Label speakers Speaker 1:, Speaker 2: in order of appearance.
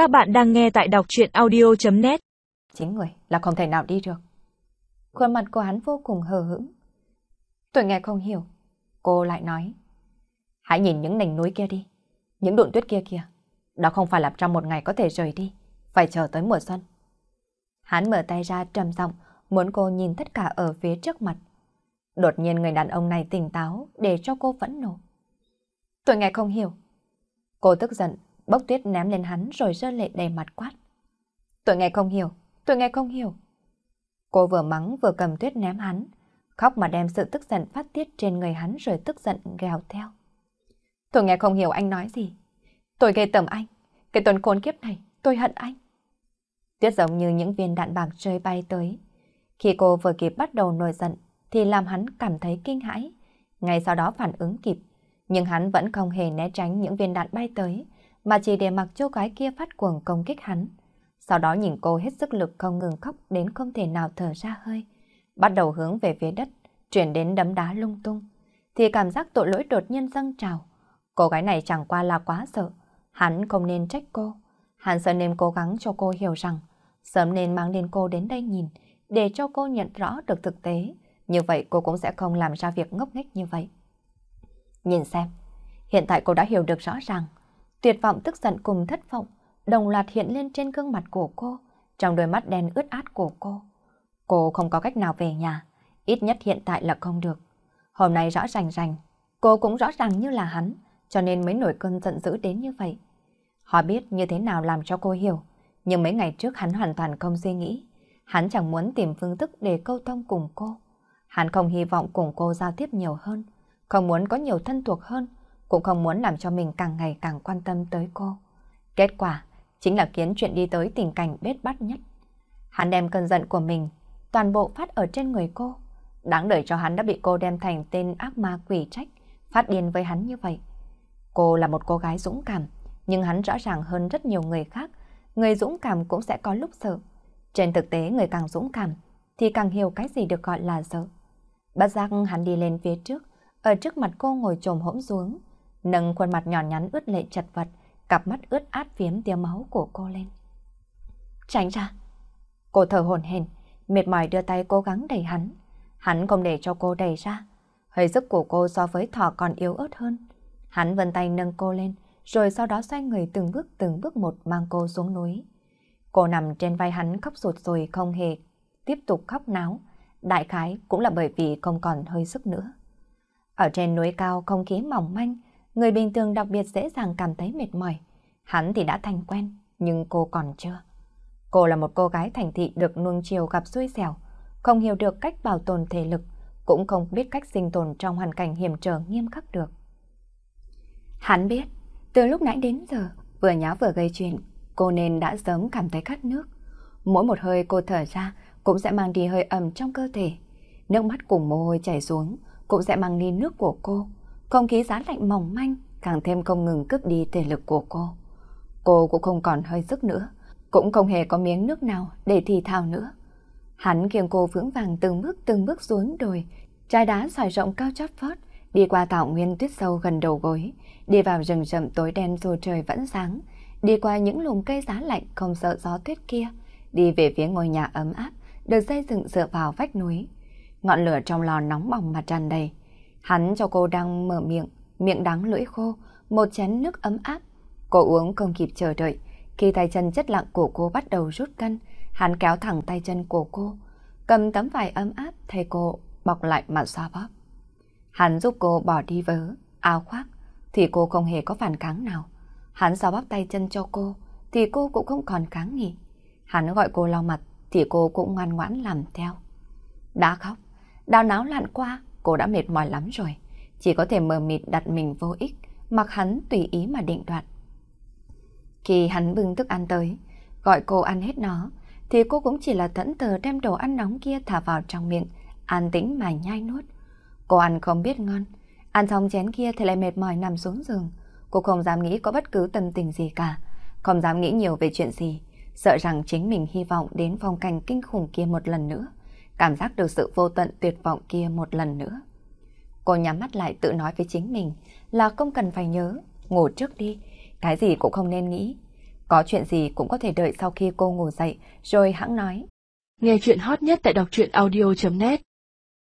Speaker 1: Các bạn đang nghe tại đọc chuyện audio.net
Speaker 2: Chính người là không thể nào đi được. Khuôn mặt của hắn vô cùng hờ hững. Tôi nghe không hiểu. Cô lại nói. Hãy nhìn những nền núi kia đi. Những đụn tuyết kia kìa. Đó không phải là trong một ngày có thể rời đi. Phải chờ tới mùa xuân. Hắn mở tay ra trầm giọng muốn cô nhìn tất cả ở phía trước mặt. Đột nhiên người đàn ông này tỉnh táo để cho cô phẫn nộ. Tôi nghe không hiểu. Cô tức giận, bốc tuyết ném lên hắn rồi rơi lệ đầy mặt quát. Tôi nghe không hiểu, tôi nghe không hiểu. Cô vừa mắng vừa cầm tuyết ném hắn, khóc mà đem sự tức giận phát tiết trên người hắn rồi tức giận gào theo. Tôi nghe không hiểu anh nói gì. Tôi gây tầm anh, cái tuần khốn kiếp này, tôi hận anh. Tuyết giống như những viên đạn bạc rơi bay tới. Khi cô vừa kịp bắt đầu nổi giận, thì làm hắn cảm thấy kinh hãi. Ngay sau đó phản ứng kịp, nhưng hắn vẫn không hề né tránh những viên đạn bay tới, mà chỉ để mặc cho gái kia phát cuồng công kích hắn. Sau đó nhìn cô hết sức lực không ngừng khóc đến không thể nào thở ra hơi. Bắt đầu hướng về phía đất, chuyển đến đấm đá lung tung. Thì cảm giác tội lỗi đột nhiên dâng trào. Cô gái này chẳng qua là quá sợ. Hắn không nên trách cô. Hắn sợ nên cố gắng cho cô hiểu rằng sớm nên mang đến cô đến đây nhìn để cho cô nhận rõ được thực tế. Như vậy cô cũng sẽ không làm ra việc ngốc nghếch như vậy. Nhìn xem, hiện tại cô đã hiểu được rõ ràng. Tuyệt vọng tức giận cùng thất vọng đồng loạt hiện lên trên gương mặt của cô, trong đôi mắt đen ướt át của cô. Cô không có cách nào về nhà, ít nhất hiện tại là không được. Hôm nay rõ ràng rành, cô cũng rõ ràng như là hắn, cho nên mới nổi cơn giận dữ đến như vậy. Họ biết như thế nào làm cho cô hiểu, nhưng mấy ngày trước hắn hoàn toàn không suy nghĩ. Hắn chẳng muốn tìm phương thức để câu thông cùng cô. Hắn không hy vọng cùng cô giao tiếp nhiều hơn, không muốn có nhiều thân thuộc hơn, cũng không muốn làm cho mình càng ngày càng quan tâm tới cô. Kết quả chính là khiến chuyện đi tới tình cảnh bết bắt nhất. Hắn đem cơn giận của mình toàn bộ phát ở trên người cô. Đáng đời cho hắn đã bị cô đem thành tên ác ma quỷ trách, phát điên với hắn như vậy. Cô là một cô gái dũng cảm, nhưng hắn rõ ràng hơn rất nhiều người khác. Người dũng cảm cũng sẽ có lúc sợ. Trên thực tế người càng dũng cảm thì càng hiểu cái gì được gọi là sợ. Bất giác hắn đi lên phía trước, ở trước mặt cô ngồi trồm hỗn xuống, nâng khuôn mặt nhỏ nhắn ướt lệ chật vật, cặp mắt ướt át phiếm tia máu của cô lên. Tránh ra! Cô thở hổn hển, mệt mỏi đưa tay cố gắng đẩy hắn. Hắn không để cho cô đẩy ra. Hơi sức của cô so với thỏ còn yếu ớt hơn. Hắn vân tay nâng cô lên, rồi sau đó xoay người từng bước từng bước một mang cô xuống núi. Cô nằm trên vai hắn khóc sụt rồi không hề tiếp tục khóc náo. Đại khái cũng là bởi vì không còn hơi sức nữa. Ở trên núi cao không khí mỏng manh, người bình thường đặc biệt dễ dàng cảm thấy mệt mỏi. Hắn thì đã thành quen, nhưng cô còn chưa. Cô là một cô gái thành thị được nuông chiều gặp xui xẻo, không hiểu được cách bảo tồn thể lực, cũng không biết cách sinh tồn trong hoàn cảnh hiểm trở nghiêm khắc được. Hắn biết, từ lúc nãy đến giờ, vừa nháo vừa gây chuyện, cô nên đã sớm cảm thấy khát nước. Mỗi một hơi cô thở ra cũng sẽ mang đi hơi ẩm trong cơ thể. Nước mắt cùng mồ hôi chảy xuống cũng sẽ mang đi nước của cô. Không khí giá lạnh mỏng manh càng thêm không ngừng cướp đi thể lực của cô. Cô cũng không còn hơi sức nữa, cũng không hề có miếng nước nào để thì thào nữa. Hắn kiêng cô vững vàng từng bước từng bước xuống đồi, trái đá sỏi rộng cao chót vót, đi qua thảo nguyên tuyết sâu gần đầu gối, đi vào rừng rậm tối đen dù trời vẫn sáng, đi qua những lùm cây giá lạnh không sợ gió tuyết kia, đi về phía ngôi nhà ấm áp, được xây dựng dựa vào vách núi. Ngọn lửa trong lò nóng bỏng mà tràn đầy. Hắn cho cô đang mở miệng, miệng đắng lưỡi khô, một chén nước ấm áp. Cô uống không kịp chờ đợi. Khi tay chân chất lặng của cô bắt đầu rút cân, hắn kéo thẳng tay chân của cô, cầm tấm vải ấm áp thay cô bọc lại mà xoa bóp. Hắn giúp cô bỏ đi vớ, áo khoác, thì cô không hề có phản kháng nào. Hắn xoa bóp tay chân cho cô, thì cô cũng không còn kháng nghị. Hắn gọi cô lau mặt, thì cô cũng ngoan ngoãn làm theo. Đã khóc, đau náo lặn qua, cô đã mệt mỏi lắm rồi. Chỉ có thể mờ mịt đặt mình vô ích, mặc hắn tùy ý mà định đoạt. Khi hắn bưng thức ăn tới, gọi cô ăn hết nó, thì cô cũng chỉ là thẫn thờ đem đồ ăn nóng kia thả vào trong miệng, an tĩnh mà nhai nuốt. Cô ăn không biết ngon, ăn xong chén kia thì lại mệt mỏi nằm xuống giường. Cô không dám nghĩ có bất cứ tâm tình gì cả, không dám nghĩ nhiều về chuyện gì, sợ rằng chính mình hy vọng đến phong cảnh kinh khủng kia một lần nữa, cảm giác được sự vô tận tuyệt vọng kia một lần nữa. Cô nhắm mắt lại tự nói với chính mình là không cần phải nhớ, ngủ trước đi, cái gì cũng không nên nghĩ. Có chuyện gì cũng có thể đợi sau khi cô ngủ dậy, rồi hãng nói.
Speaker 1: Nghe chuyện hot nhất tại đọc truyện audio.net